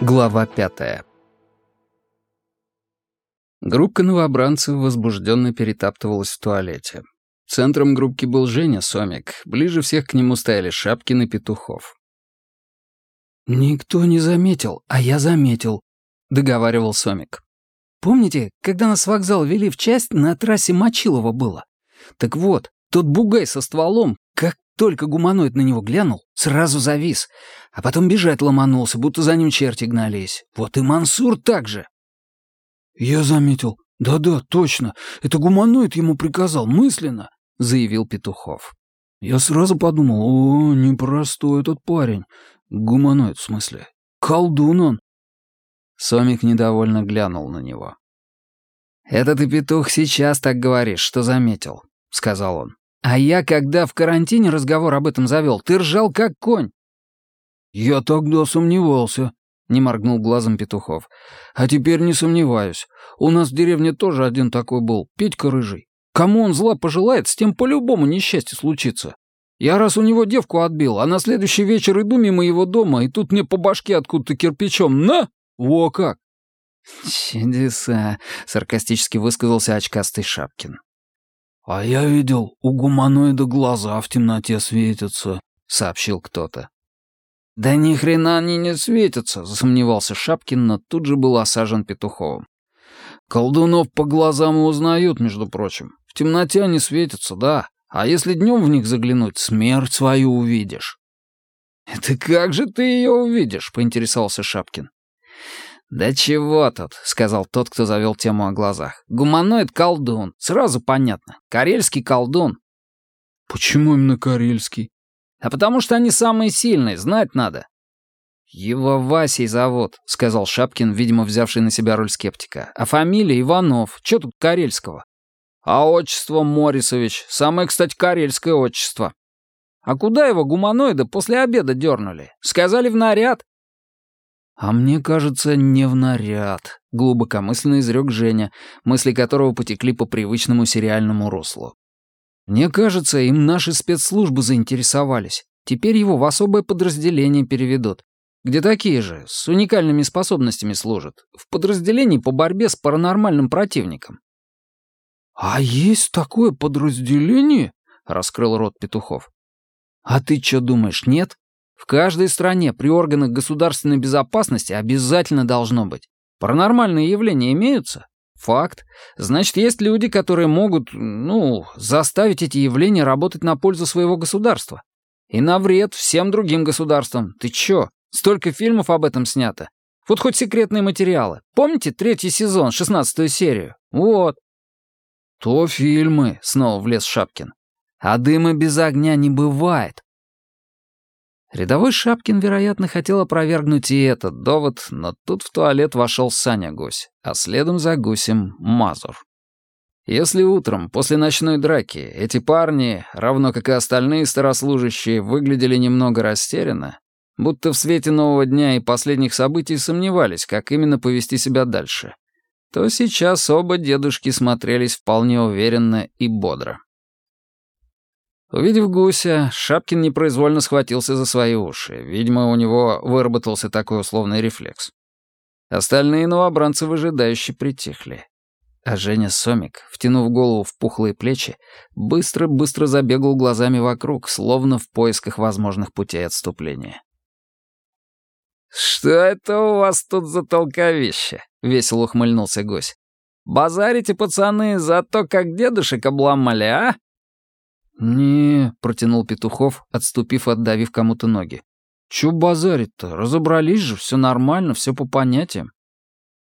Глава пятая Группка новобранцев возбужденно перетаптывалась в туалете. Центром группки был Женя Сомик, ближе всех к нему стояли Шапкин и Петухов. «Никто не заметил, а я заметил», — договаривал Сомик. «Помните, когда нас с вокзала вели в часть, на трассе Мочилова было? Так вот, тот бугай со стволом, как только гуманоид на него глянул, сразу завис, а потом бежать ломанулся, будто за ним черти гнались. Вот и Мансур так же. «Я заметил. Да-да, точно. Это гуманоид ему приказал, мысленно», — заявил Петухов. «Я сразу подумал, о, непростой этот парень. Гуманоид, в смысле. Колдун он». Сомик недовольно глянул на него. «Это ты, петух, сейчас так говоришь, что заметил», — сказал он. А я, когда в карантине разговор об этом завел, ты ржал как конь. Я тогда сомневался, не моргнул глазом Петухов. А теперь не сомневаюсь. У нас в деревне тоже один такой был, Петька Рыжий. Кому он зла пожелает, с тем по-любому несчастье случится. Я раз у него девку отбил, а на следующий вечер иду мимо его дома, и тут мне по башке откуда-то кирпичом. На! Во как! «Чудеса», — саркастически высказался очкастый Шапкин. «А я видел, у гуманоида глаза в темноте светятся», — сообщил кто-то. «Да ни хрена они не светятся», — засомневался Шапкин, но тут же был осажен Петуховым. «Колдунов по глазам и узнают, между прочим. В темноте они светятся, да. А если днем в них заглянуть, смерть свою увидишь». «Это как же ты ее увидишь?» — поинтересовался Шапкин. «Да чего тут», — сказал тот, кто завел тему о глазах. «Гуманоид колдун. Сразу понятно. Карельский колдун». «Почему именно карельский?» «А потому что они самые сильные, знать надо». «Его Васей зовут», — сказал Шапкин, видимо, взявший на себя роль скептика. «А фамилия Иванов. Чё тут карельского?» «А отчество Морисович. Самое, кстати, карельское отчество». «А куда его гуманоида после обеда дернули? Сказали в наряд?» «А мне кажется, не в наряд», — глубокомысленно изрек Женя, мысли которого потекли по привычному сериальному руслу. «Мне кажется, им наши спецслужбы заинтересовались. Теперь его в особое подразделение переведут, где такие же, с уникальными способностями служат, в подразделении по борьбе с паранормальным противником». «А есть такое подразделение?» — раскрыл рот Петухов. «А ты что думаешь, нет?» В каждой стране при органах государственной безопасности обязательно должно быть. Паранормальные явления имеются? Факт. Значит, есть люди, которые могут, ну, заставить эти явления работать на пользу своего государства. И на вред всем другим государствам. Ты чё? Столько фильмов об этом снято. Вот хоть секретные материалы. Помните третий сезон, шестнадцатую серию? Вот. То фильмы, снова влез Шапкин. А дыма без огня не бывает. Рядовой Шапкин, вероятно, хотел опровергнуть и этот довод, но тут в туалет вошел Саня Гусь, а следом за Гусем — Мазур. Если утром, после ночной драки, эти парни, равно как и остальные старослужащие, выглядели немного растерянно, будто в свете нового дня и последних событий сомневались, как именно повести себя дальше, то сейчас оба дедушки смотрелись вполне уверенно и бодро. Увидев гуся, Шапкин непроизвольно схватился за свои уши. Видимо, у него выработался такой условный рефлекс. Остальные новобранцы выжидающе притихли. А Женя Сомик, втянув голову в пухлые плечи, быстро-быстро забегал глазами вокруг, словно в поисках возможных путей отступления. «Что это у вас тут за толковище?» — весело ухмыльнулся гость. «Базарите, пацаны, за то, как дедушек обломали, а? «Не», — протянул Петухов, отступив, отдавив кому-то ноги. «Чё базарить-то? Разобрались же, все нормально, все по понятиям».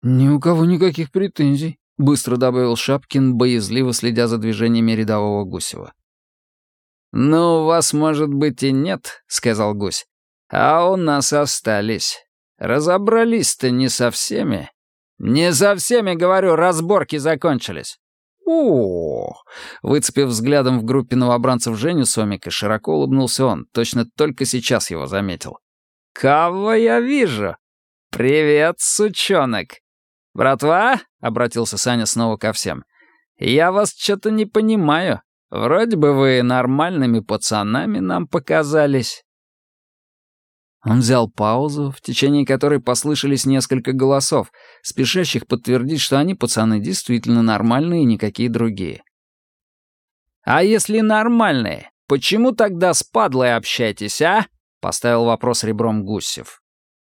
«Ни у кого никаких претензий», — быстро добавил Шапкин, боязливо следя за движениями рядового Гусева. «Ну, у вас, может быть, и нет», — сказал Гусь. «А у нас остались. Разобрались-то не со всеми». «Не со всеми, говорю, разборки закончились о Выцепив взглядом в группе новобранцев Женю Сомика, широко улыбнулся он, точно только сейчас его заметил. «Кого я вижу? Привет, сучонок!» «Братва?» — обратился Саня снова ко всем. «Я вас что-то не понимаю. Вроде бы вы нормальными пацанами нам показались». Он взял паузу, в течение которой послышались несколько голосов, спешащих подтвердить, что они, пацаны, действительно нормальные и никакие другие. «А если нормальные, почему тогда с падлой общаетесь, а?» — поставил вопрос ребром Гусев.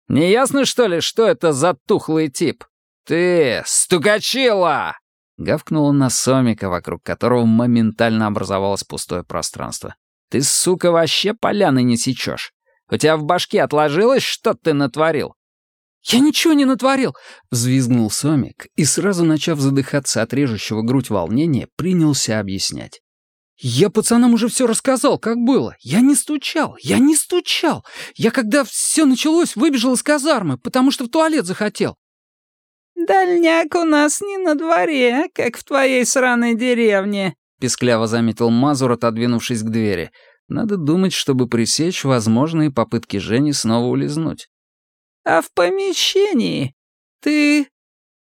«Не ясно, что ли, что это за тухлый тип? Ты, стукачила!» Гавкнула на Сомика, вокруг которого моментально образовалось пустое пространство. «Ты, сука, вообще поляны не сечешь. У тебя в башке отложилось, что ты натворил?» «Я ничего не натворил!» — взвизгнул Сомик и, сразу начав задыхаться от режущего грудь волнения, принялся объяснять. «Я пацанам уже все рассказал, как было. Я не стучал, я не стучал. Я, когда все началось, выбежал из казармы, потому что в туалет захотел». «Дальняк у нас не на дворе, как в твоей сраной деревне», — пескляво заметил Мазур, отодвинувшись к двери — надо думать, чтобы пресечь возможные попытки Жени снова улизнуть. «А в помещении? Ты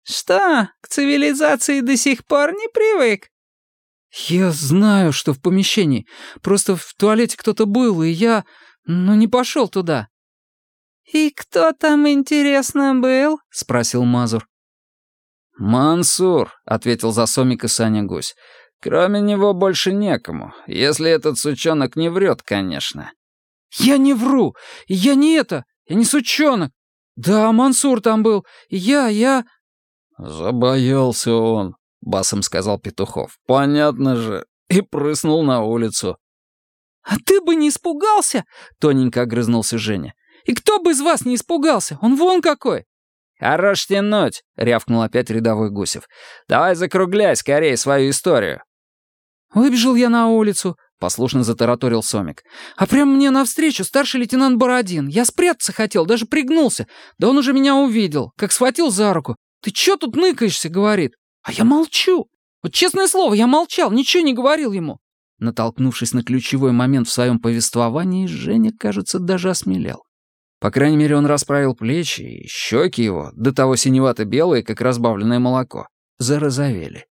что, к цивилизации до сих пор не привык?» «Я знаю, что в помещении. Просто в туалете кто-то был, и я... ну, не пошел туда». «И кто там, интересно, был?» — спросил Мазур. «Мансур», — ответил за Сомика Саня Гусь. Кроме него больше некому, если этот сучонок не врет, конечно. «Я не вру! Я не это! Я не сучонок! Да, Мансур там был! Я, я...» «Забоялся он», — басом сказал Петухов. «Понятно же!» И прыснул на улицу. «А ты бы не испугался?» — тоненько огрызнулся Женя. «И кто бы из вас не испугался? Он вон какой!» «Хорош тянуть!» — рявкнул опять рядовой Гусев. «Давай закругляй скорее свою историю!» «Выбежал я на улицу», — послушно затараторил Сомик. «А прямо мне навстречу старший лейтенант Бородин. Я спрятаться хотел, даже пригнулся. Да он уже меня увидел, как схватил за руку. «Ты чё тут ныкаешься?» — говорит. «А я молчу. Вот честное слово, я молчал, ничего не говорил ему». Натолкнувшись на ключевой момент в своем повествовании, Женя, кажется, даже осмелел. По крайней мере, он расправил плечи, и щеки его, до того синевато-белые, как разбавленное молоко, зарозовели.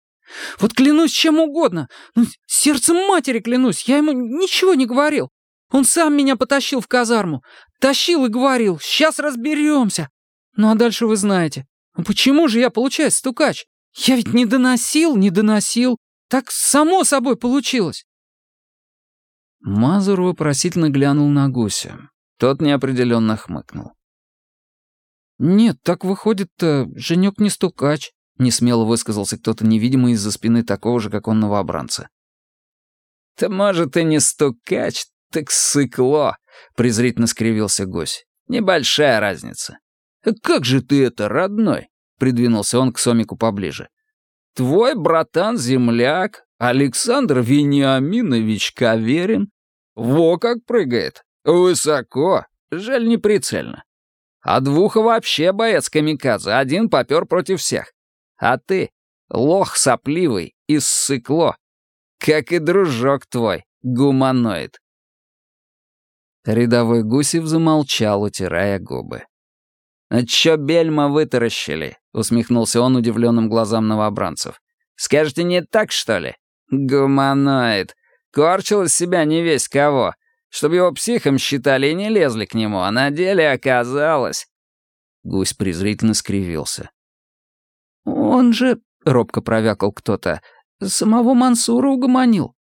Вот клянусь чем угодно, ну, сердцем матери клянусь, я ему ничего не говорил. Он сам меня потащил в казарму. Тащил и говорил, сейчас разберемся. Ну а дальше вы знаете. Ну почему же я, получаюсь, стукач? Я ведь не доносил, не доносил. Так само собой получилось. Мазур вопросительно глянул на гуся. Тот неопределенно хмыкнул. «Нет, так выходит-то, Женек не стукач», — несмело высказался кто-то невидимый из-за спины такого же, как он новобранца. «Да может и не стукач, так сыкло», — презрительно скривился Гось. «Небольшая разница». «Как же ты это, родной?» — придвинулся он к Сомику поближе. «Твой братан-земляк, Александр Вениаминович Каверин, во как прыгает, высоко, жаль неприцельно. А двуха вообще боец камикадзе, один попер против всех. А ты — лох сопливый и ссыкло, как и дружок твой, гуманоид. Рядовой Гусев замолчал, утирая губы. «А чё бельма вытаращили?» — усмехнулся он удивленным глазам новобранцев. «Скажете, не так, что ли? Гуманоид. Корчил из себя не весь кого. Чтобы его психом считали и не лезли к нему, а на деле оказалось...» Гусь презрительно скривился. «Он же...» — робко провякал кто-то. «Самого Мансура угомонил».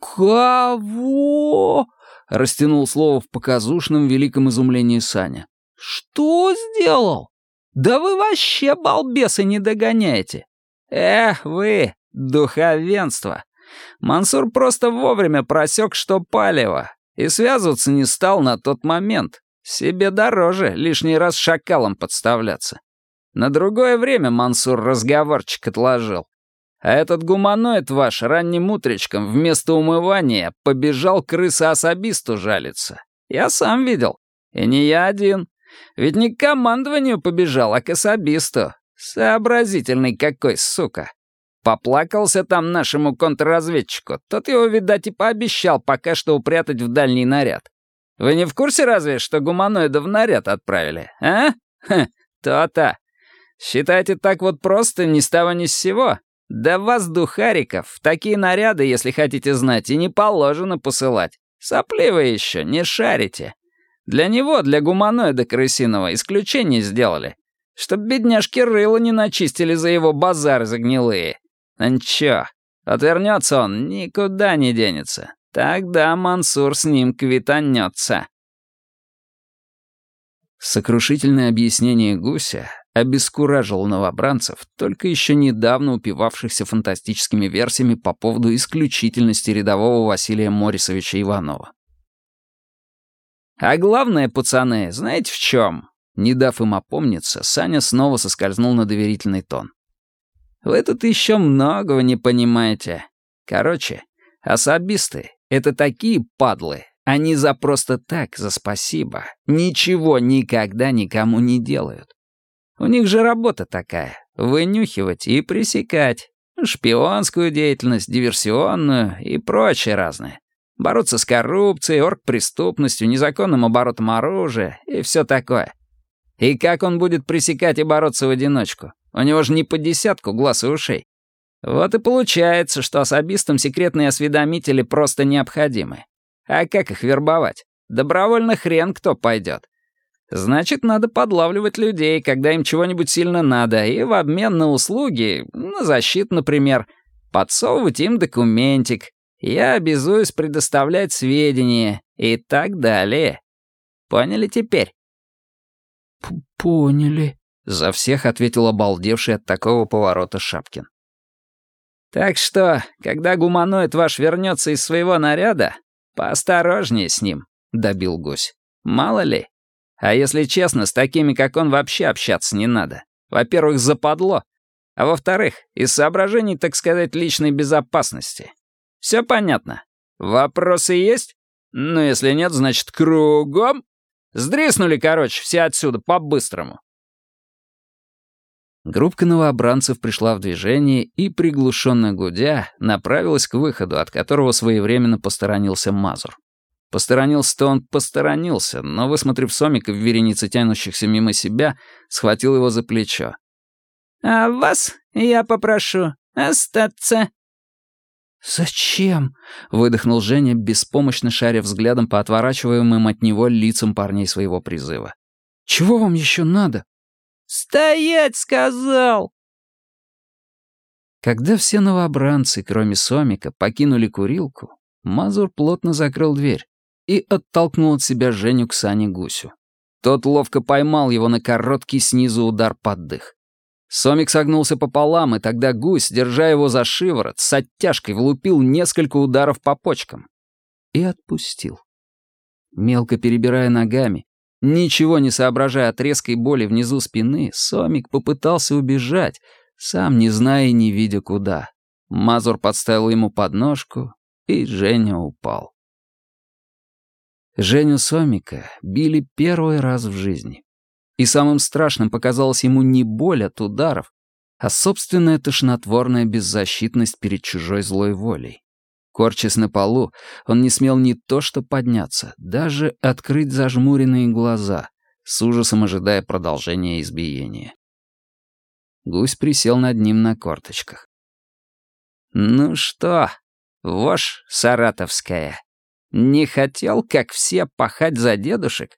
«Кого?» — растянул слово в показушном великом изумлении Саня. «Что сделал? Да вы вообще балбесы не догоняете!» «Эх вы, духовенство! Мансур просто вовремя просек, что палево, и связываться не стал на тот момент. Себе дороже лишний раз шакалом подставляться. На другое время Мансур разговорчик отложил. А этот гуманоид ваш ранним утречком вместо умывания побежал крыса-особисту жалиться. Я сам видел. И не я один. Ведь не к командованию побежал, а к особисту. Сообразительный какой, сука. Поплакался там нашему контрразведчику. Тот его, видать, и пообещал пока что упрятать в дальний наряд. Вы не в курсе разве, что гуманоида в наряд отправили, а? То-то. Считаете так вот просто, ни с того ни с сего? Да вас, духариков, такие наряды, если хотите знать, и не положено посылать. Сопливые еще, не шарите. Для него, для гуманоида крысиного, исключение сделали. Чтоб бедняжки рыло не начистили за его базар загнилые. Ничего, отвернется он, никуда не денется. Тогда Мансур с ним квитанется. Сокрушительное объяснение Гуся обескуражил новобранцев, только еще недавно упивавшихся фантастическими версиями по поводу исключительности рядового Василия Морисовича Иванова. «А главное, пацаны, знаете в чем?» Не дав им опомниться, Саня снова соскользнул на доверительный тон. «Вы тут еще многого не понимаете. Короче, особисты — это такие падлы, они за просто так, за спасибо, ничего никогда никому не делают. У них же работа такая — вынюхивать и пресекать. Шпионскую деятельность, диверсионную и прочее разное. Бороться с коррупцией, оргпреступностью, незаконным оборотом оружия и все такое. И как он будет пресекать и бороться в одиночку? У него же не по десятку глаз и ушей. Вот и получается, что особистам секретные осведомители просто необходимы. А как их вербовать? Добровольно хрен кто пойдет. Значит, надо подлавливать людей, когда им чего-нибудь сильно надо, и в обмен на услуги, на защиту, например, подсовывать им документик. Я обязуюсь предоставлять сведения и так далее. Поняли теперь? «Поняли», — за всех ответил обалдевший от такого поворота Шапкин. «Так что, когда гуманоид ваш вернется из своего наряда, поосторожнее с ним», — добил гусь. «Мало ли. А если честно, с такими, как он, вообще общаться не надо. Во-первых, западло. А во-вторых, из соображений, так сказать, личной безопасности. Все понятно? Вопросы есть? Ну, если нет, значит, кругом Сдриснули, короче, все отсюда, по-быстрому». Группка новобранцев пришла в движение и, приглушенно гудя, направилась к выходу, от которого своевременно посторонился Мазур. Посторонился-то он посторонился, но, высмотрев Сомика в веренице тянущихся мимо себя, схватил его за плечо. «А вас я попрошу остаться», «Зачем?» — выдохнул Женя, беспомощно шаря взглядом по отворачиваемым от него лицам парней своего призыва. «Чего вам еще надо?» «Стоять!» — сказал. Когда все новобранцы, кроме Сомика, покинули курилку, Мазур плотно закрыл дверь и оттолкнул от себя Женю к Сане Гусю. Тот ловко поймал его на короткий снизу удар под дых. Сомик согнулся пополам, и тогда гусь, держа его за шиворот, с оттяжкой влупил несколько ударов по почкам. И отпустил. Мелко перебирая ногами, ничего не соображая от резкой боли внизу спины, Сомик попытался убежать, сам не зная и не видя куда. Мазур подставил ему подножку, и Женя упал. Женю Сомика били первый раз в жизни. И самым страшным показалось ему не боль от ударов, а собственная тошнотворная беззащитность перед чужой злой волей. Корчась на полу, он не смел ни то что подняться, даже открыть зажмуренные глаза, с ужасом ожидая продолжения избиения. Гусь присел над ним на корточках. «Ну что, вошь саратовская, не хотел, как все, пахать за дедушек?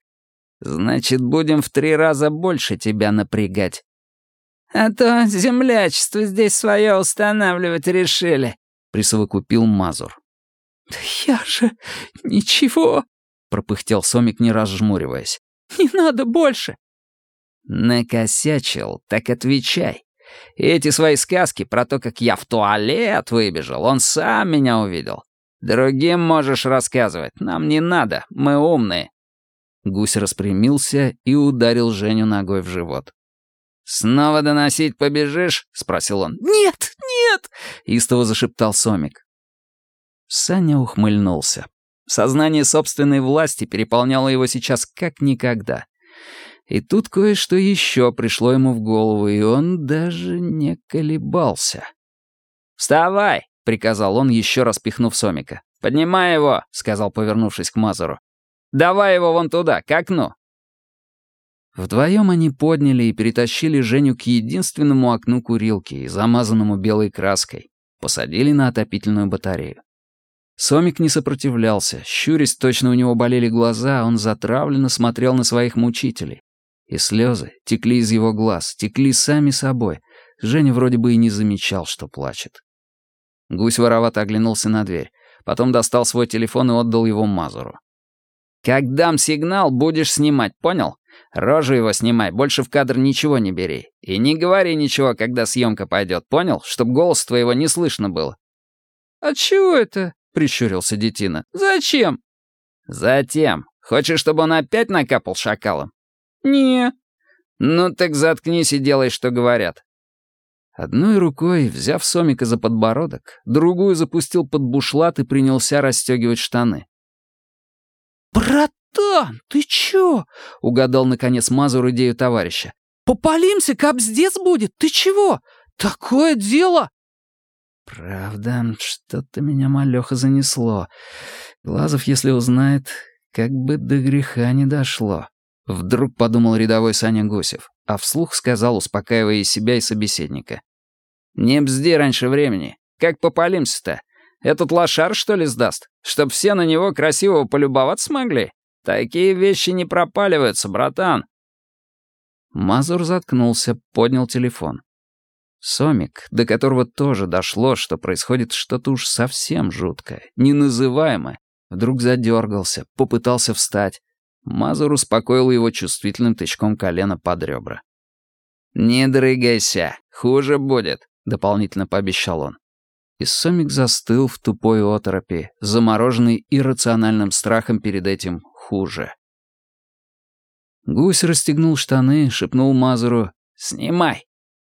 Значит, будем в три раза больше тебя напрягать. А то землячество здесь свое устанавливать решили, присовокупил Мазур. Да я же ничего, пропыхтел Сомик, не разжмуриваясь. Не надо больше. Накосячил, так отвечай. Эти свои сказки про то, как я в туалет выбежал, он сам меня увидел. Другим можешь рассказывать, нам не надо, мы умные. Гусь распрямился и ударил Женю ногой в живот. «Снова доносить побежишь?» — спросил он. «Нет, нет!» — истово зашептал Сомик. Саня ухмыльнулся. Сознание собственной власти переполняло его сейчас как никогда. И тут кое-что еще пришло ему в голову, и он даже не колебался. «Вставай!» — приказал он, еще раз пихнув Сомика. «Поднимай его!» — сказал, повернувшись к Мазуру. Давай его вон туда, к окну». Вдвоем они подняли и перетащили Женю к единственному окну курилки, замазанному белой краской. Посадили на отопительную батарею. Сомик не сопротивлялся. Щурясь, точно у него болели глаза, он затравленно смотрел на своих мучителей. И слезы текли из его глаз, текли сами собой. Женя вроде бы и не замечал, что плачет. Гусь воровато оглянулся на дверь. Потом достал свой телефон и отдал его Мазуру. «Как дам сигнал, будешь снимать, понял? Рожу его снимай, больше в кадр ничего не бери. И не говори ничего, когда съемка пойдет, понял? Чтоб голос твоего не слышно было». «А чего это?» — прищурился Детина. «Зачем?» «Затем. Хочешь, чтобы он опять накапал шакалом?» «Не». «Ну так заткнись и делай, что говорят». Одной рукой, взяв Сомика за подбородок, другую запустил под бушлат и принялся расстегивать штаны. «Братан, ты чё?» — угадал, наконец, Мазур идею товарища. «Попалимся, капздец будет! Ты чего? Такое дело!» «Правда, что-то меня малёха занесло. Глазов, если узнает, как бы до греха не дошло». Вдруг подумал рядовой Саня Гусев, а вслух сказал, успокаивая и себя, и собеседника. «Не бзди раньше времени. Как попалимся-то? Этот лошар, что ли, сдаст? Чтоб все на него красиво полюбоваться смогли? Такие вещи не пропаливаются, братан». Мазур заткнулся, поднял телефон. Сомик, до которого тоже дошло, что происходит что-то уж совсем жуткое, неназываемое, вдруг задергался, попытался встать. Мазур успокоил его чувствительным тычком колена под ребра. «Не дрыгайся, хуже будет», — дополнительно пообещал он. И Сомик застыл в тупой оторопи, замороженный иррациональным страхом перед этим хуже. Гусь расстегнул штаны, шепнул Мазуру «Снимай!»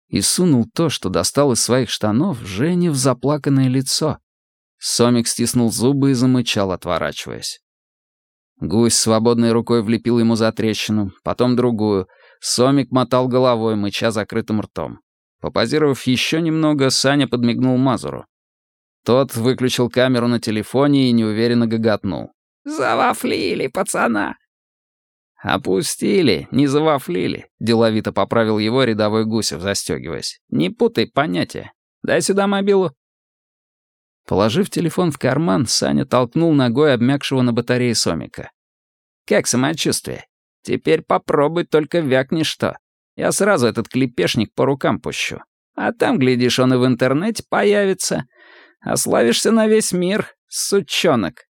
и сунул то, что достал из своих штанов, Жене в заплаканное лицо. Сомик стиснул зубы и замычал, отворачиваясь. Гусь свободной рукой влепил ему за трещину, потом другую. Сомик мотал головой, мыча закрытым ртом. Попозировав еще немного, Саня подмигнул Мазуру. Тот выключил камеру на телефоне и неуверенно гоготнул. «Завафлили, пацана!» «Опустили, не завафлили», — деловито поправил его рядовой Гусев, застегиваясь. «Не путай понятия. Дай сюда мобилу». Положив телефон в карман, Саня толкнул ногой обмякшего на батарее Сомика. «Как самочувствие? Теперь попробуй, только вякни что. Я сразу этот клепешник по рукам пущу. А там, глядишь, он и в интернете появится. Ославишься на весь мир, сучонок».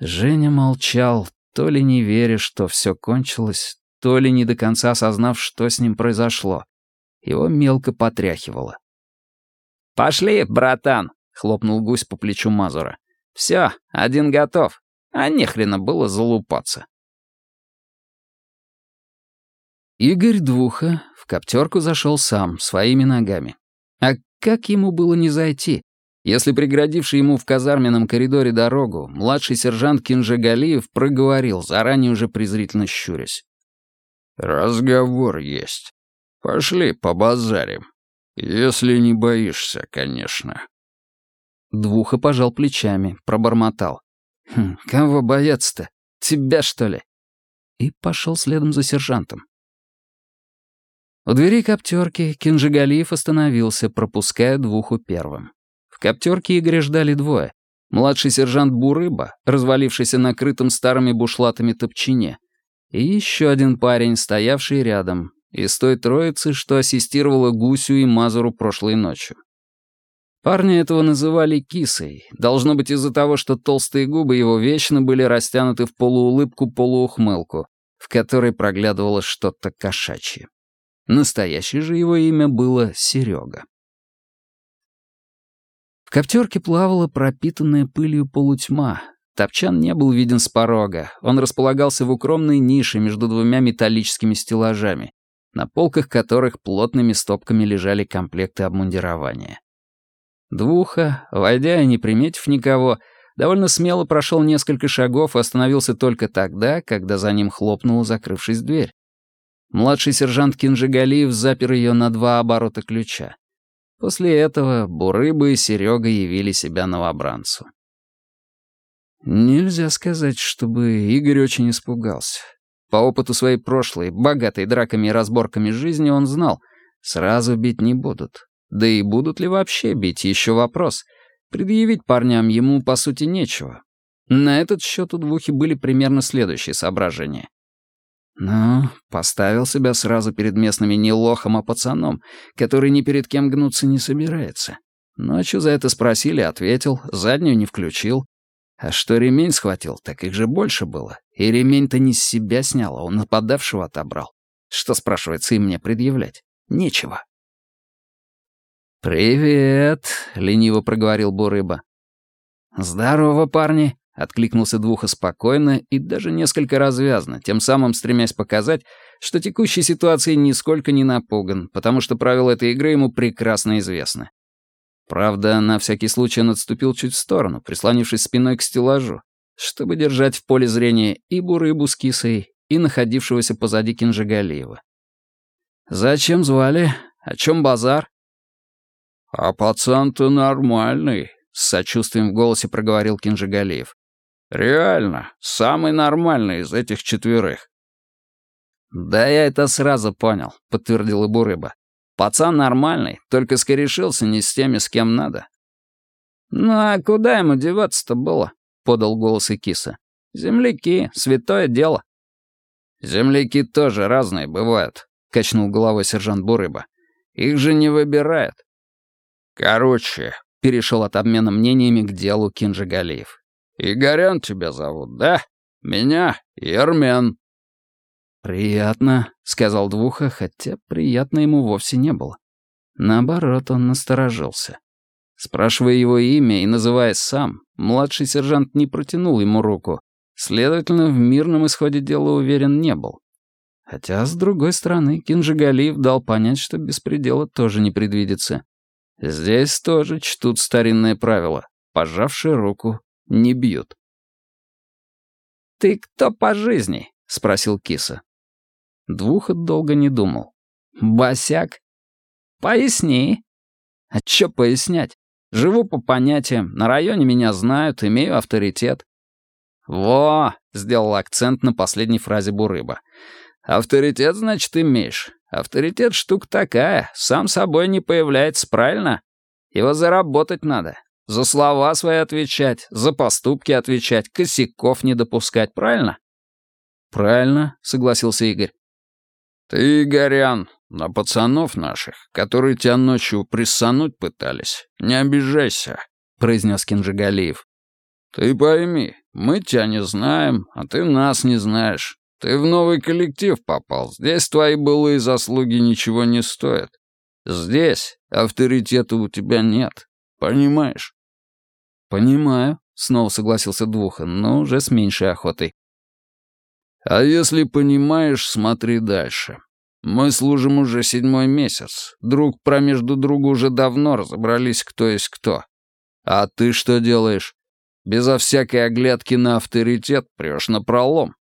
Женя молчал, то ли не веря, что все кончилось, то ли не до конца осознав, что с ним произошло. Его мелко потряхивало. «Пошли, братан!» — хлопнул гусь по плечу Мазура. «Все, один готов. А нехрена было залупаться». Игорь Двуха в коптерку зашел сам, своими ногами. А как ему было не зайти? Если преградивший ему в казарменном коридоре дорогу, младший сержант Кинжагалиев проговорил, заранее уже презрительно щурясь. «Разговор есть. Пошли побазарим. Если не боишься, конечно». Двуха пожал плечами, пробормотал. «Хм, кого бояться-то? Тебя, что ли?» И пошел следом за сержантом. У двери коптерки Кинжигалиев остановился, пропуская Двуху первым. В коптерке Игоря ждали двое. Младший сержант Бурыба, развалившийся на крытом старыми бушлатами топчине, и еще один парень, стоявший рядом, из той троицы, что ассистировала Гусю и Мазуру прошлой ночью. Парня этого называли кисой, должно быть из-за того, что толстые губы его вечно были растянуты в полуулыбку-полуухмылку, в которой проглядывало что-то кошачье. Настоящее же его имя было Серега. Коптерке плавала пропитанная пылью полутьма. Топчан не был виден с порога. Он располагался в укромной нише между двумя металлическими стеллажами, на полках которых плотными стопками лежали комплекты обмундирования. Двуха, войдя и не приметив никого, довольно смело прошел несколько шагов и остановился только тогда, когда за ним хлопнула, закрывшись дверь. Младший сержант Кинжигалиев запер ее на два оборота ключа. После этого Бурыба и Серега явили себя новобранцу. Нельзя сказать, чтобы Игорь очень испугался. По опыту своей прошлой, богатой драками и разборками жизни он знал, сразу бить не будут. Да и будут ли вообще бить, еще вопрос. Предъявить парням ему, по сути, нечего. На этот счет у двухи были примерно следующие соображения. Ну, поставил себя сразу перед местными не лохом, а пацаном, который ни перед кем гнуться не собирается. Ночью за это спросили, ответил, заднюю не включил. А что ремень схватил, так их же больше было. И ремень-то не с себя снял, а он нападавшего отобрал. Что, спрашивается, им мне предъявлять? Нечего. «Привет», — лениво проговорил Бурыба. «Здорово, парни», — откликнулся Двуха спокойно и даже несколько развязно, тем самым стремясь показать, что текущей ситуацией нисколько не напуган, потому что правила этой игры ему прекрасно известны. Правда, на всякий случай он отступил чуть в сторону, прислонившись спиной к стеллажу, чтобы держать в поле зрения и Бурыбу с кисой, и находившегося позади Кинжигалиева. «Зачем звали? О чем базар?» «А пацан-то нормальный», — с сочувствием в голосе проговорил Кинжигалиев. «Реально, самый нормальный из этих четверых». «Да я это сразу понял», — подтвердил Ибурыба. Пацан нормальный, только скорешился не с теми, с кем надо. «Ну а куда ему деваться-то было?» — подал голос Икиса. «Земляки, святое дело». «Земляки тоже разные бывают», — качнул головой сержант Бурыба. «Их же не выбирают». «Короче», — перешел от обмена мнениями к делу Кинжигалиев. «Игорян тебя зовут, да? Меня Ермен». «Приятно», — сказал Двуха, хотя приятно ему вовсе не было. Наоборот, он насторожился. Спрашивая его имя и называясь сам, младший сержант не протянул ему руку, следовательно, в мирном исходе дела уверен не был. Хотя, с другой стороны, Кинжигалиев дал понять, что беспредела тоже не предвидится. Здесь тоже чтут старинное правило. Пожавшие руку не бьют. «Ты кто по жизни?» — спросил Киса. Двухот долго не думал. «Босяк?» «Поясни». «А чё пояснять? Живу по понятиям, на районе меня знают, имею авторитет». «Во!» — сделал акцент на последней фразе Бурыба. «Авторитет, значит, имеешь. Авторитет штука такая, сам собой не появляется, правильно? Его заработать надо. За слова свои отвечать, за поступки отвечать, косяков не допускать, правильно?» «Правильно», — согласился Игорь. «Ты, Игорян, на пацанов наших, которые тебя ночью прессануть пытались, не обижайся», — произнес Кинжигалиев. «Ты пойми, мы тебя не знаем, а ты нас не знаешь. Ты в новый коллектив попал, здесь твои былые заслуги ничего не стоят. Здесь авторитета у тебя нет, понимаешь?» «Понимаю», — снова согласился Двухан, но уже с меньшей охотой. А если понимаешь, смотри дальше. Мы служим уже седьмой месяц. Друг промежду другу уже давно разобрались, кто есть кто. А ты что делаешь? Безо всякой оглядки на авторитет прешь на пролом.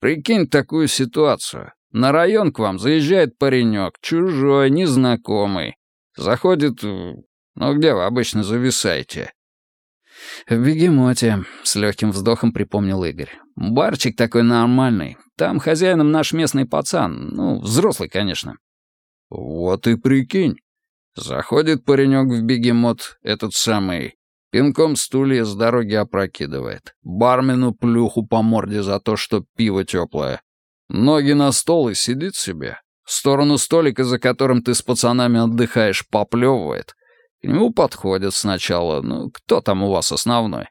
Прикинь такую ситуацию. На район к вам заезжает паренек, чужой, незнакомый. Заходит... Ну, где вы обычно зависаете? «В бегемоте», — с легким вздохом припомнил Игорь. «Барчик такой нормальный. Там хозяином наш местный пацан. Ну, взрослый, конечно». «Вот и прикинь. Заходит паренек в бегемот, этот самый, пинком стулья с дороги опрокидывает. Бармену плюху по морде за то, что пиво теплое. Ноги на стол и сидит себе. В сторону столика, за которым ты с пацанами отдыхаешь, поплевывает. Нему подходят сначала. Ну, кто там у вас основной?»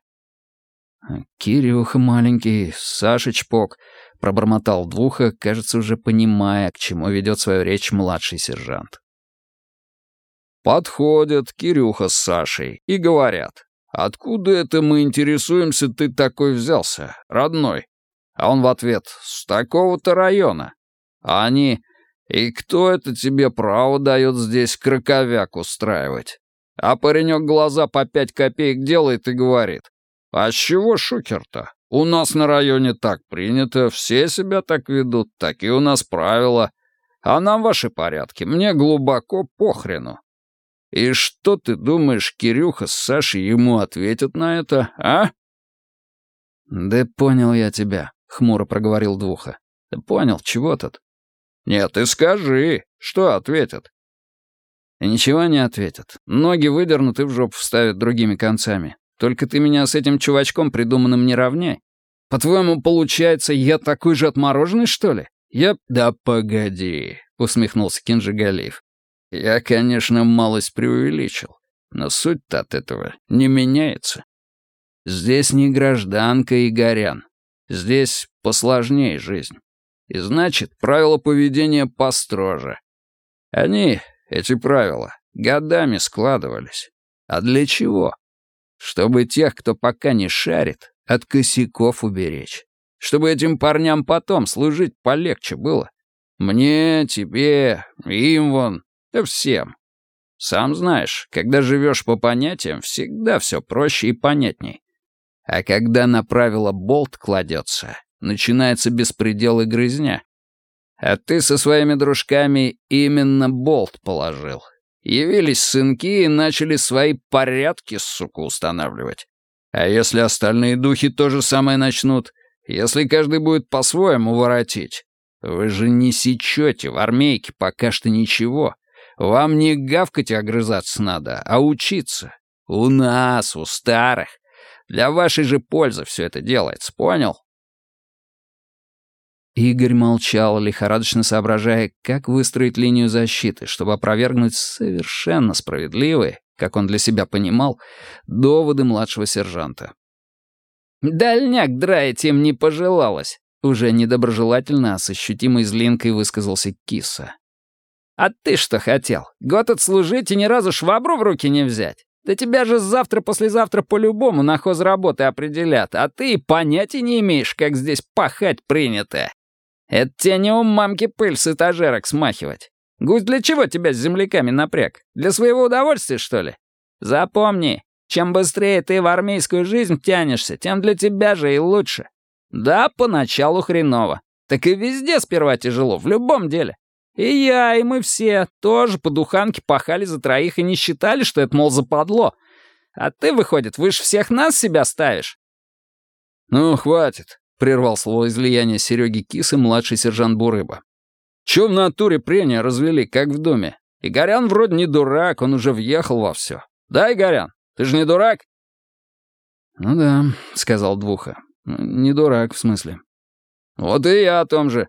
«Кирюха маленький, Саша Чпок», — пробормотал Двуха, кажется, уже понимая, к чему ведет свою речь младший сержант. Подходят Кирюха с Сашей и говорят, «Откуда это мы интересуемся, ты такой взялся, родной?» А он в ответ, «С такого-то района». А они, «И кто это тебе право дает здесь краковяк устраивать?» А паренек глаза по пять копеек делает и говорит. «А с чего шукер-то? У нас на районе так принято, все себя так ведут, такие у нас правила. А нам ваши порядки, мне глубоко похрену». И что ты думаешь, Кирюха с Сашей ему ответят на это, а? «Да понял я тебя», — хмуро проговорил Двуха. «Да понял, чего тут?» «Нет, ты скажи, что ответят?» Ничего не ответят. Ноги выдернут и в жопу вставят другими концами. Только ты меня с этим чувачком придуманным не равняй. По-твоему, получается, я такой же отмороженный, что ли? Я... Да погоди, усмехнулся Кинжигалиев. Я, конечно, малость преувеличил, но суть-то от этого не меняется. Здесь не гражданка и горян. Здесь посложнее жизнь. И значит, правила поведения построже. Они, эти правила, годами складывались. А для чего? Чтобы тех, кто пока не шарит, от косяков уберечь. Чтобы этим парням потом служить полегче было. Мне, тебе, им вон, да всем. Сам знаешь, когда живешь по понятиям, всегда все проще и понятней. А когда на правило болт кладется, начинается беспредел и грызня. А ты со своими дружками именно болт положил. Явились сынки и начали свои порядки, сука, устанавливать. А если остальные духи то же самое начнут? Если каждый будет по-своему воротить? Вы же не сечете в армейке пока что ничего. Вам не гавкать и огрызаться надо, а учиться. У нас, у старых. Для вашей же пользы все это делается, понял? Игорь молчал, лихорадочно соображая, как выстроить линию защиты, чтобы опровергнуть совершенно справедливые, как он для себя понимал, доводы младшего сержанта. «Дальняк драить им не пожелалось», — уже недоброжелательно, а с ощутимой злинкой высказался киса. «А ты что хотел? Год отслужить и ни разу швабру в руки не взять? Да тебя же завтра-послезавтра по-любому на хозработы определят, а ты понятия не имеешь, как здесь пахать принято. Это тебе не у мамки пыль с этажерок смахивать. Гусь для чего тебя с земляками напряг? Для своего удовольствия, что ли? Запомни, чем быстрее ты в армейскую жизнь тянешься, тем для тебя же и лучше. Да, поначалу хреново. Так и везде сперва тяжело, в любом деле. И я, и мы все тоже по духанке пахали за троих и не считали, что это, мол, западло. А ты, выходит, выше всех нас себя ставишь? Ну, хватит. — прервал слово излияния Сереги Кисы младший сержант Бурыба. «Чё в натуре прения развели, как в доме? Игорян вроде не дурак, он уже въехал во всё. Да, Игорян, ты же не дурак?» «Ну да», — сказал Двуха. «Не дурак, в смысле». «Вот и я о том же.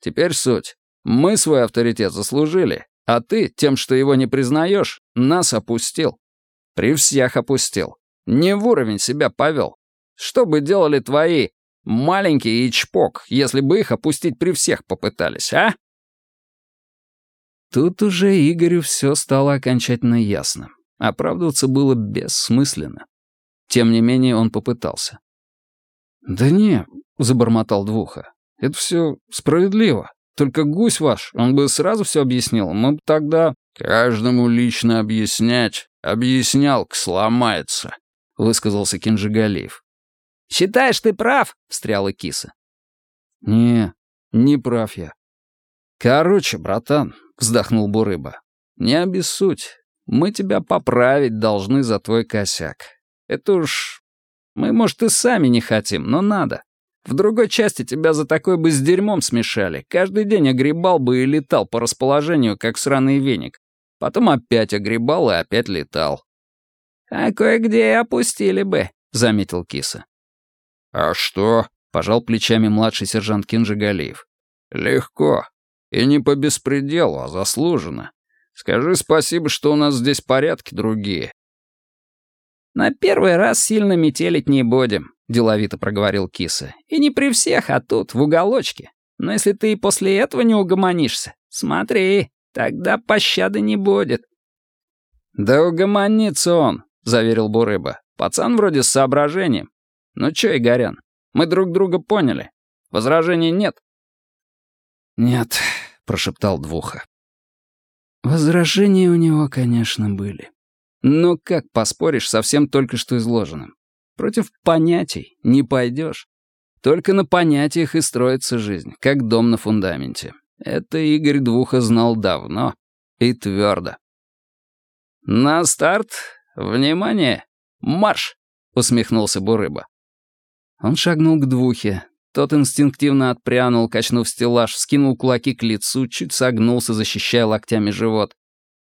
Теперь суть. Мы свой авторитет заслужили, а ты, тем, что его не признаешь, нас опустил. При всех опустил. Не в уровень себя повел. Что бы делали твои Маленький и чпок, если бы их опустить при всех попытались, а?» Тут уже Игорю все стало окончательно ясно. Оправдываться было бессмысленно. Тем не менее он попытался. «Да не», — забормотал Двуха, — «это все справедливо. Только гусь ваш, он бы сразу все объяснил, мы бы тогда...» «Каждому лично объяснять, объяснялк сломается», — высказался Кинжигалиев. «Считаешь, ты прав?» — встряла киса. «Не, не прав я». «Короче, братан», — вздохнул Бурыба, — «не обессудь. Мы тебя поправить должны за твой косяк. Это уж... Мы, может, и сами не хотим, но надо. В другой части тебя за такой бы с дерьмом смешали. Каждый день огребал бы и летал по расположению, как сраный веник. Потом опять огребал и опять летал». «А кое-где и опустили бы», — заметил киса. «А что?» — пожал плечами младший сержант Кинжигалиев. «Легко. И не по беспределу, а заслуженно. Скажи спасибо, что у нас здесь порядки другие». «На первый раз сильно метелить не будем», — деловито проговорил Киса. «И не при всех, а тут, в уголочке. Но если ты и после этого не угомонишься, смотри, тогда пощады не будет». «Да угомонится он», — заверил Бурыба. «Пацан вроде с соображением. «Ну чё, Игорян, мы друг друга поняли. Возражений нет?» «Нет», — прошептал Двуха. Возражения у него, конечно, были. Но как поспоришь со всем только что изложенным? Против понятий не пойдешь. Только на понятиях и строится жизнь, как дом на фундаменте. Это Игорь Двуха знал давно и твердо. «На старт! Внимание! Марш!» — усмехнулся Бурыба. Он шагнул к двухе. Тот инстинктивно отпрянул, качнув стеллаж, скинул кулаки к лицу, чуть согнулся, защищая локтями живот.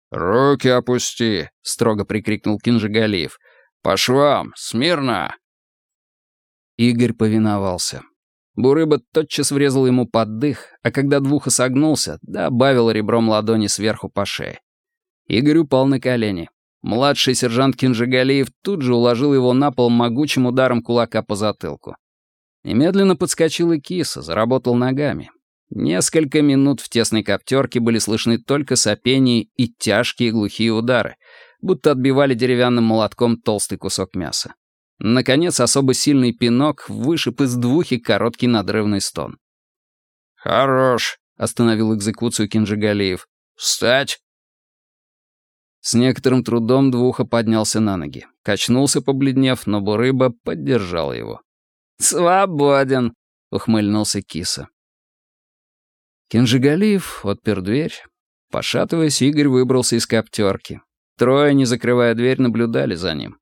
«Руки опусти!» — строго прикрикнул Кинжигалиев. «По швам! Смирно!» Игорь повиновался. Бурыба тотчас врезал ему под дых, а когда двуха согнулся, добавил ребром ладони сверху по шее. Игорь упал на колени. Младший сержант Кинжигалиев тут же уложил его на пол могучим ударом кулака по затылку. Немедленно подскочил и киса, заработал ногами. Несколько минут в тесной коптерке были слышны только сопения и тяжкие глухие удары, будто отбивали деревянным молотком толстый кусок мяса. Наконец, особо сильный пинок вышиб из двухи короткий надрывный стон. «Хорош», — остановил экзекуцию Кинжигалиев. «Встать!» С некоторым трудом Двуха поднялся на ноги. Качнулся, побледнев, но Бурыба поддержал его. «Свободен», — ухмыльнулся киса. Кинжигалиев отпер дверь. Пошатываясь, Игорь выбрался из коптерки. Трое, не закрывая дверь, наблюдали за ним.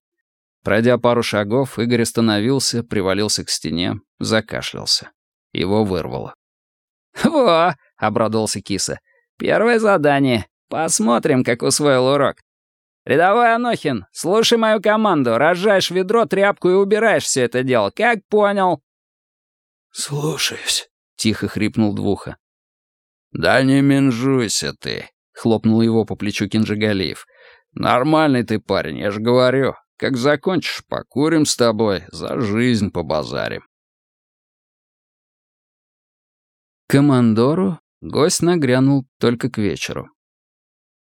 Пройдя пару шагов, Игорь остановился, привалился к стене, закашлялся. Его вырвало. «Во!» — обрадовался киса. «Первое задание. Посмотрим, как усвоил урок. Рядовой Анохин, слушай мою команду. Рожаешь ведро, тряпку и убираешь все это дело. Как понял?» «Слушаюсь», — тихо хрипнул Двуха. «Да не менжуйся ты», — хлопнул его по плечу Кинжигалиев. «Нормальный ты парень, я же говорю. Как закончишь, покурим с тобой, за жизнь побазарим». Командору гость нагрянул только к вечеру.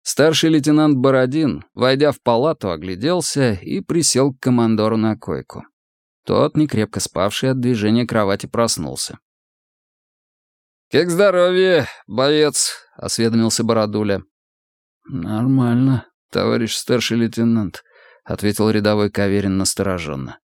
Старший лейтенант Бородин, войдя в палату, огляделся и присел к командору на койку. Тот, некрепко спавший от движения кровати, проснулся. «Как здоровье, боец?» — осведомился Бородуля. «Нормально, товарищ старший лейтенант», — ответил рядовой Каверин настороженно.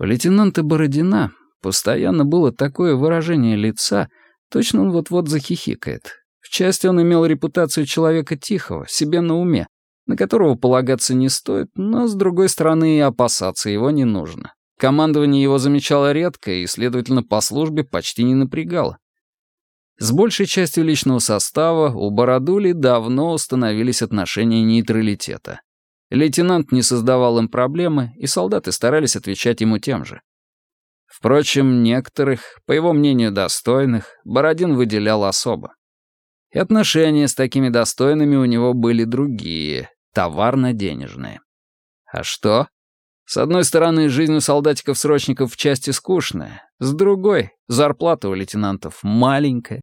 У лейтенанта Бородина постоянно было такое выражение лица, точно он вот-вот захихикает. В части он имел репутацию человека тихого, себе на уме, на которого полагаться не стоит, но, с другой стороны, и опасаться его не нужно. Командование его замечало редко и, следовательно, по службе почти не напрягало. С большей частью личного состава у Бородули давно установились отношения нейтралитета. Лейтенант не создавал им проблемы, и солдаты старались отвечать ему тем же. Впрочем, некоторых, по его мнению достойных, Бородин выделял особо. И отношения с такими достойными у него были другие, товарно-денежные. А что? С одной стороны, жизнь у солдатиков-срочников в части скучная, с другой — зарплата у лейтенантов маленькая.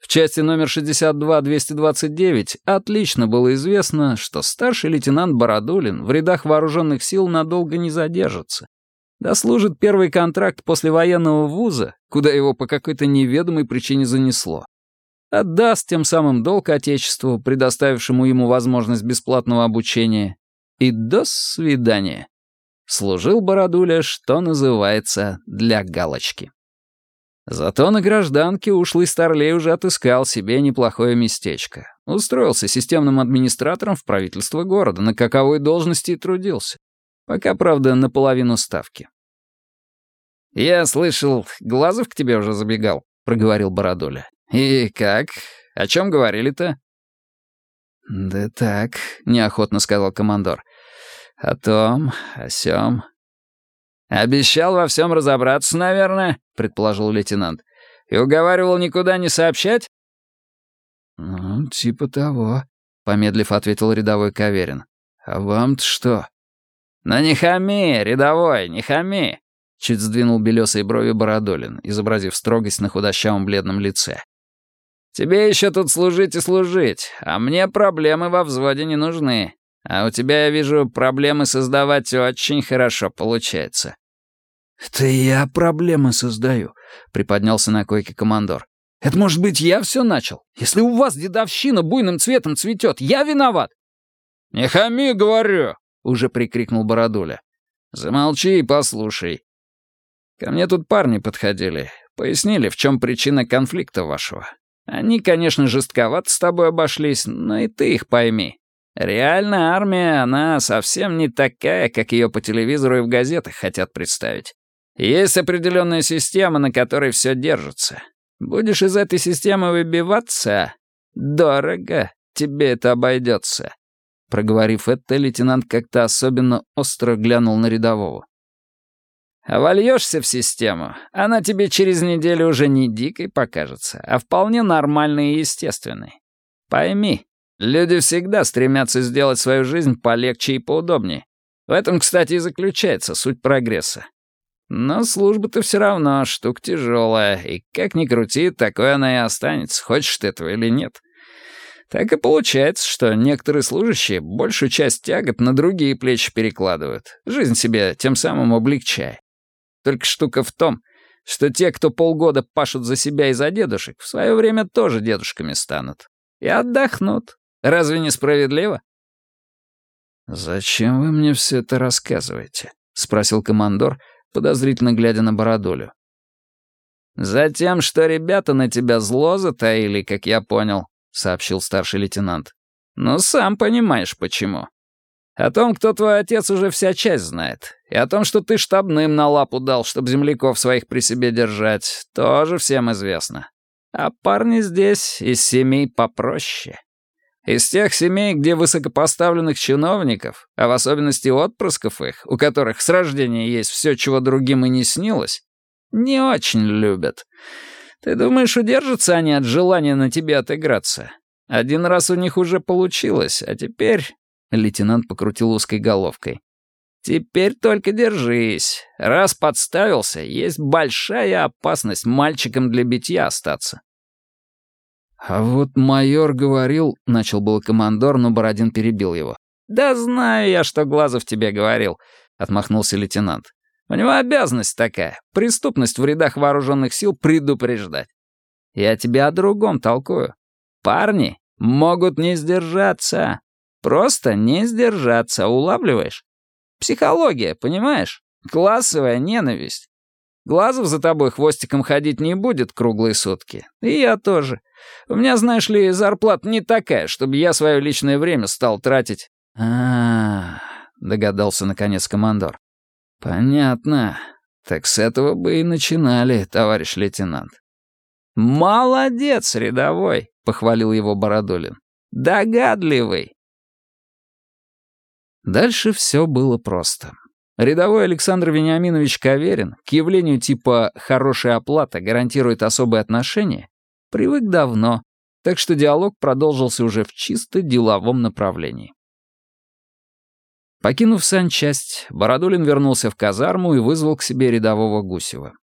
В части номер 62-229 отлично было известно, что старший лейтенант Бородулин в рядах вооруженных сил надолго не задержится. Дослужит первый контракт после военного вуза, куда его по какой-то неведомой причине занесло. Отдаст тем самым долг Отечеству, предоставившему ему возможность бесплатного обучения. И до свидания. Служил Бородуля, что называется, для галочки. Зато на гражданке ушлый старлей уже отыскал себе неплохое местечко. Устроился системным администратором в правительство города, на каковой должности и трудился. Пока, правда, наполовину ставки. «Я слышал, Глазов к тебе уже забегал», — проговорил Бородуля. «И как? О чем говорили-то?» «Да так», — неохотно сказал командор. «О том, о сём». «Обещал во всем разобраться, наверное», — предположил лейтенант. «И уговаривал никуда не сообщать?» «Ну, типа того», — помедлив ответил рядовой Каверин. «А вам-то что?» «Ну не хами, рядовой, не хами», — чуть сдвинул белесые брови Бородолин, изобразив строгость на худощавом бледном лице. «Тебе еще тут служить и служить, а мне проблемы во взводе не нужны. А у тебя, я вижу, проблемы создавать очень хорошо получается. «Это я проблемы создаю», — приподнялся на койке командор. «Это, может быть, я все начал? Если у вас дедовщина буйным цветом цветет, я виноват!» «Не хами, говорю!» — уже прикрикнул Бородуля. «Замолчи и послушай. Ко мне тут парни подходили, пояснили, в чем причина конфликта вашего. Они, конечно, жестковато с тобой обошлись, но и ты их пойми. Реальная армия, она совсем не такая, как ее по телевизору и в газетах хотят представить. Есть определенная система, на которой все держится. Будешь из этой системы выбиваться, дорого тебе это обойдется. Проговорив это, лейтенант как-то особенно остро глянул на рядового. А вольешься в систему, она тебе через неделю уже не дикой покажется, а вполне нормальной и естественной. Пойми, люди всегда стремятся сделать свою жизнь полегче и поудобнее. В этом, кстати, и заключается суть прогресса. Но служба-то все равно штука тяжелая, и как ни крути, такой она и останется, хочешь ты этого или нет. Так и получается, что некоторые служащие большую часть тягот на другие плечи перекладывают, жизнь себе тем самым облегчая. Только штука в том, что те, кто полгода пашут за себя и за дедушек, в свое время тоже дедушками станут. И отдохнут. Разве не справедливо? «Зачем вы мне все это рассказываете?» — спросил командор, подозрительно глядя на Бородулю. «Затем, что ребята на тебя зло затаили, как я понял», — сообщил старший лейтенант. «Ну, сам понимаешь, почему. О том, кто твой отец, уже вся часть знает. И о том, что ты штабным на лапу дал, чтобы земляков своих при себе держать, тоже всем известно. А парни здесь из семей попроще. Из тех семей, где высокопоставленных чиновников, а в особенности отпрысков их, у которых с рождения есть все, чего другим и не снилось, не очень любят. Ты думаешь, удержатся они от желания на тебе отыграться? Один раз у них уже получилось, а теперь Лейтенант покрутил узкой головкой. «Теперь только держись. Раз подставился, есть большая опасность мальчиком для битья остаться». «А вот майор говорил...» — начал был командор, но Бородин перебил его. «Да знаю я, что Глазов тебе говорил», — отмахнулся лейтенант. «У него обязанность такая — преступность в рядах вооруженных сил предупреждать. Я тебе о другом толкую. Парни могут не сдержаться. Просто не сдержаться, улавливаешь? Психология, понимаешь? Классовая ненависть. Глазов за тобой хвостиком ходить не будет круглые сутки. И я тоже. У меня, знаешь ли, зарплата не такая, чтобы я свое личное время стал тратить. а, -а, -а догадался наконец командор. «Понятно. Так с этого бы и начинали, товарищ лейтенант». «Молодец, рядовой», — похвалил его Бородулин. «Догадливый. Дальше все было просто. Рядовой Александр Вениаминович Каверин к явлению типа «хорошая оплата гарантирует особые отношения» привык давно, так что диалог продолжился уже в чисто деловом направлении. Покинув санчасть, Бородулин вернулся в казарму и вызвал к себе рядового Гусева.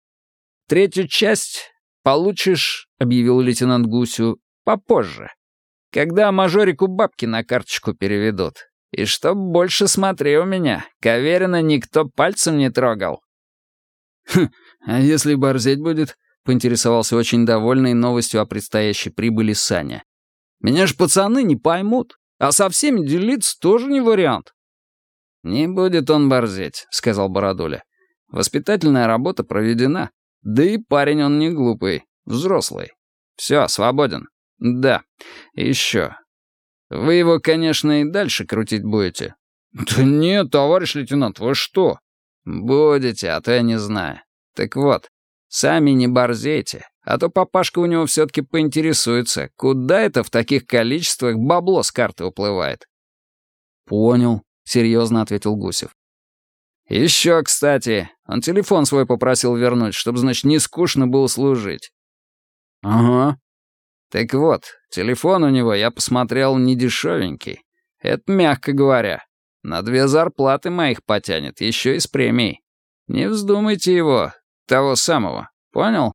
«Третью часть получишь», — объявил лейтенант Гусю, — «попозже, когда мажорику бабки на карточку переведут. И чтоб больше смотри у меня, Каверина никто пальцем не трогал». «Хм, а если борзеть будет?» — поинтересовался очень довольный новостью о предстоящей прибыли Саня. «Меня ж пацаны не поймут, а со всеми делиться тоже не вариант». «Не будет он борзеть», — сказал Бородуля. «Воспитательная работа проведена. Да и парень он не глупый, взрослый. Все, свободен. Да, еще. Вы его, конечно, и дальше крутить будете». «Да нет, товарищ лейтенант, вы что?» «Будете, а то я не знаю. Так вот, сами не борзейте, а то папашка у него все-таки поинтересуется, куда это в таких количествах бабло с карты уплывает». «Понял», — серьезно ответил Гусев. «Еще, кстати, он телефон свой попросил вернуть, чтобы, значит, не скучно было служить». «Ага», так вот, телефон у него, я посмотрел, не дешевенький. Это мягко говоря. На две зарплаты моих потянет, еще и с премией. Не вздумайте его, того самого. Понял?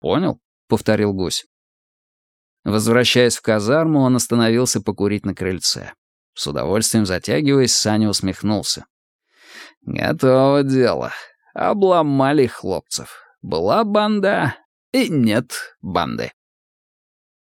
Понял, повторил гусь. Возвращаясь в казарму, он остановился покурить на крыльце. С удовольствием затягиваясь, Саня усмехнулся. «Готово дело. Обломали хлопцев. Была банда, и нет банды».